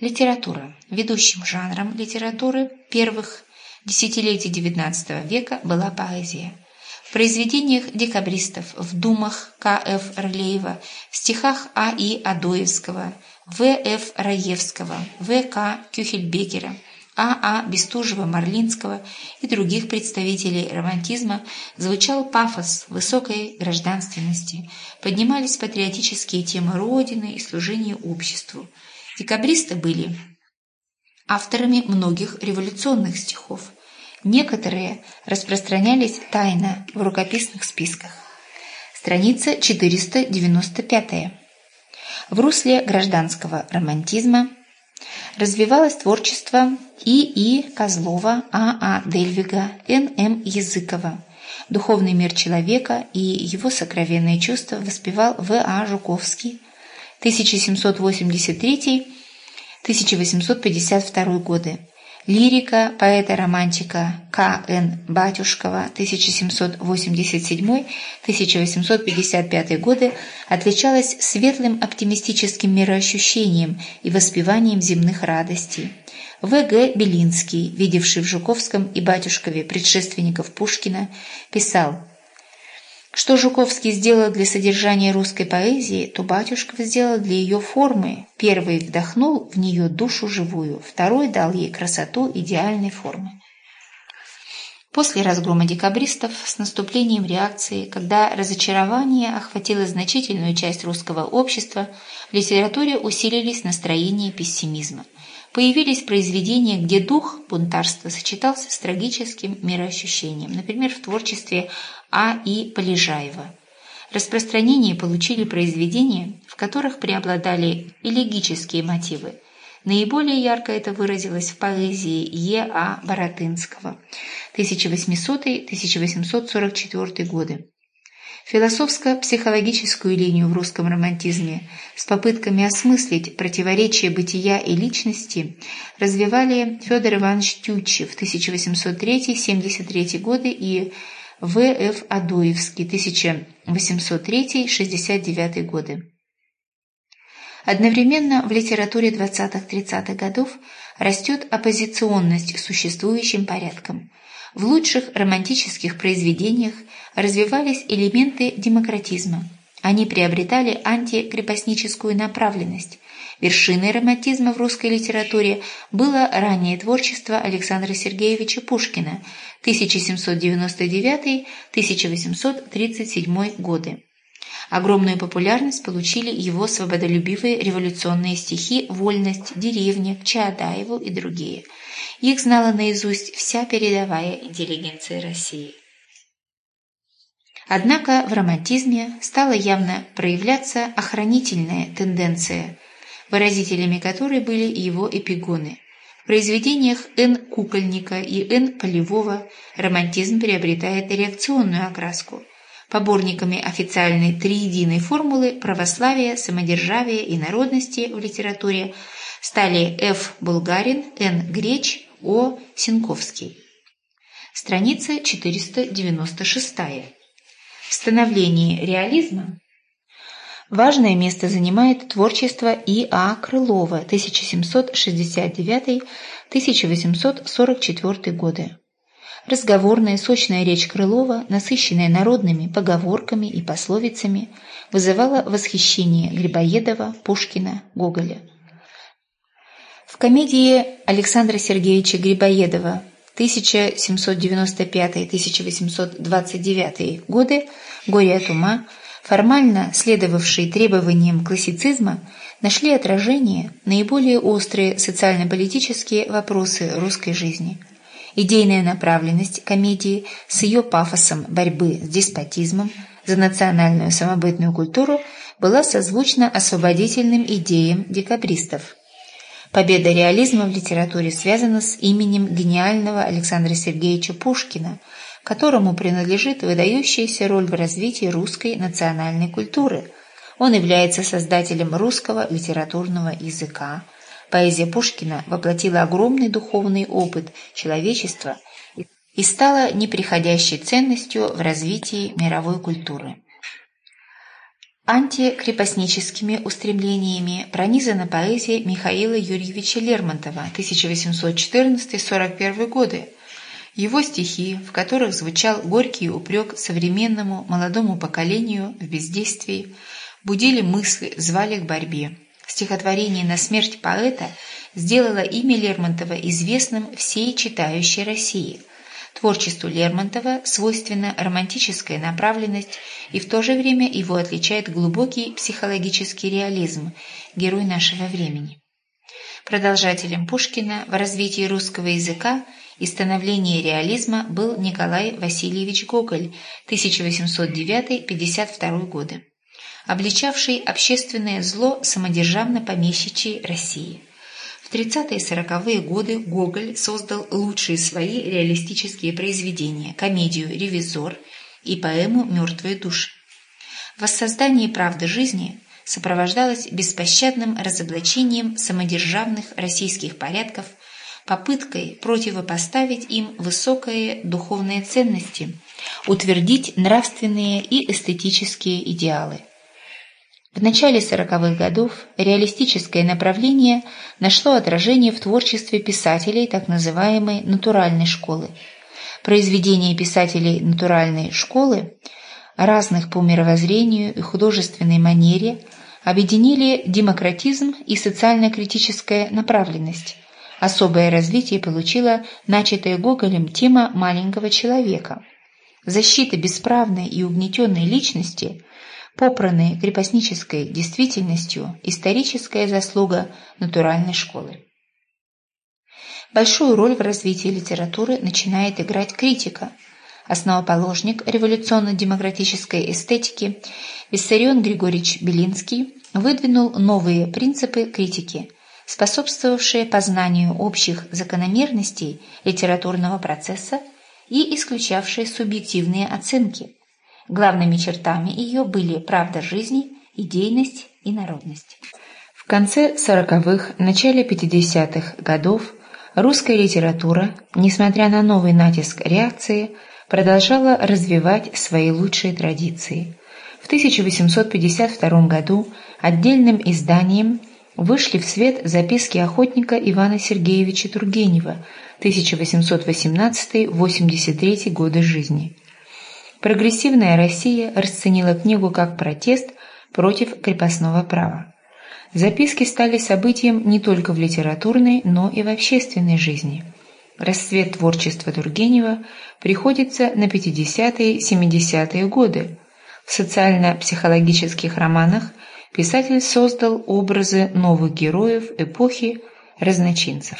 Литература. Ведущим жанром литературы первых десятилетий XIX века была поэзия. В произведениях декабристов, в думах К.Ф. Рылеева, в стихах А.И. Адоевского, В.Ф. Раевского, В.К. Кюхельбекера, А.А. Бестужева-Марлинского и других представителей романтизма звучал пафос высокой гражданственности, поднимались патриотические темы Родины и служения обществу. Декабристы были авторами многих революционных стихов. Некоторые распространялись тайно в рукописных списках. Страница 495. В русле гражданского романтизма развивалось творчество И.И. Козлова, А.А. Дельвига, Н.М. Языкова. Духовный мир человека и его сокровенные чувства воспевал В.А. Жуковский, 1783-1852 годы. Лирика поэта-романтика К.Н. Батюшкова 1787-1855 годы отличалась светлым оптимистическим мироощущением и воспеванием земных радостей. В.Г. Белинский, видевший в Жуковском и Батюшкове предшественников Пушкина, писал что Жуковский сделал для содержания русской поэзии, то Батюшков сделал для ее формы. Первый вдохнул в нее душу живую, второй дал ей красоту идеальной формы. После разгрома декабристов, с наступлением реакции, когда разочарование охватило значительную часть русского общества, в литературе усилились настроения пессимизма. Появились произведения, где дух бунтарства сочетался с трагическим мироощущением, например, в творчестве а. И. Полежаева. Распространение получили произведения, в которых преобладали элегические мотивы. Наиболее ярко это выразилось в поэзии Е. А. Боротынского 1800-1844 годы. Философско-психологическую линию в русском романтизме с попытками осмыслить противоречия бытия и личности развивали Федор Иванович Тютчев 1803-73 годы и в. Ф. Адоевский, 1803-69 годы. Одновременно в литературе 20-30-х годов растет оппозиционность существующим порядкам. В лучших романтических произведениях развивались элементы демократизма. Они приобретали антикрепостническую направленность, Вершиной романтизма в русской литературе было раннее творчество Александра Сергеевича Пушкина 1799-1837 годы. Огромную популярность получили его свободолюбивые революционные стихи «Вольность», «Деревня», «Чаадаеву» и другие. Их знала наизусть вся передовая интеллигенция России. Однако в романтизме стала явно проявляться охранительная тенденция – выразителями которой были его эпигоны. В произведениях Н. Кукольника и Н. Полевого романтизм приобретает реакционную окраску. Поборниками официальной триединой формулы православия, самодержавия и народности в литературе стали Ф. Булгарин, Н. Греч, О. Синковский. Страница 496. В становлении реализма Важное место занимает творчество И.А. Крылова 1769-1844 годы. Разговорная сочная речь Крылова, насыщенная народными поговорками и пословицами, вызывала восхищение Грибоедова, Пушкина, Гоголя. В комедии Александра Сергеевича Грибоедова 1795-1829 годы «Горе от ума» формально следовавшие требованиям классицизма, нашли отражение наиболее острые социально-политические вопросы русской жизни. Идейная направленность комедии с ее пафосом борьбы с деспотизмом за национальную самобытную культуру была созвучна освободительным идеям декабристов. Победа реализма в литературе связана с именем гениального Александра Сергеевича Пушкина – которому принадлежит выдающаяся роль в развитии русской национальной культуры. Он является создателем русского литературного языка. Поэзия Пушкина воплотила огромный духовный опыт человечества и стала неприходящей ценностью в развитии мировой культуры. Антикрепостническими устремлениями пронизана поэзия Михаила Юрьевича Лермонтова 1814-41 годы. Его стихи, в которых звучал горький упрек современному молодому поколению в бездействии, будили мысли, звали к борьбе. Стихотворение «На смерть поэта» сделало имя Лермонтова известным всей читающей России – Творчеству Лермонтова свойственна романтическая направленность, и в то же время его отличает глубокий психологический реализм, герой нашего времени. Продолжателем Пушкина в развитии русского языка и становлении реализма был Николай Васильевич Гоголь 1809-52 годы, обличавший общественное зло самодержавно-помещичьей России. В 30-е и 40-е годы Гоголь создал лучшие свои реалистические произведения – комедию «Ревизор» и поэму «Мертвые души». Воссоздание правды жизни сопровождалось беспощадным разоблачением самодержавных российских порядков, попыткой противопоставить им высокие духовные ценности, утвердить нравственные и эстетические идеалы. В начале сороковых годов реалистическое направление нашло отражение в творчестве писателей так называемой «натуральной школы». Произведения писателей натуральной школы, разных по мировоззрению и художественной манере, объединили демократизм и социально-критическая направленность. Особое развитие получила начатая Гоголем тема маленького человека. Защита бесправной и угнетенной личности – попранной крепостнической действительностью историческая заслуга натуральной школы. Большую роль в развитии литературы начинает играть критика. Основоположник революционно-демократической эстетики Виссарион Григорьевич Белинский выдвинул новые принципы критики, способствовавшие познанию общих закономерностей литературного процесса и исключавшие субъективные оценки – Главными чертами ее были правда жизни, идейность и народность. В конце 40-х, начале 50-х годов русская литература, несмотря на новый натиск реакции, продолжала развивать свои лучшие традиции. В 1852 году отдельным изданием вышли в свет записки охотника Ивана Сергеевича Тургенева 1818-83 годы жизни – Прогрессивная Россия расценила книгу как протест против крепостного права. Записки стали событием не только в литературной, но и в общественной жизни. Расцвет творчества Тургенева приходится на 50-70-е годы. В социально-психологических романах писатель создал образы новых героев эпохи разночинцев.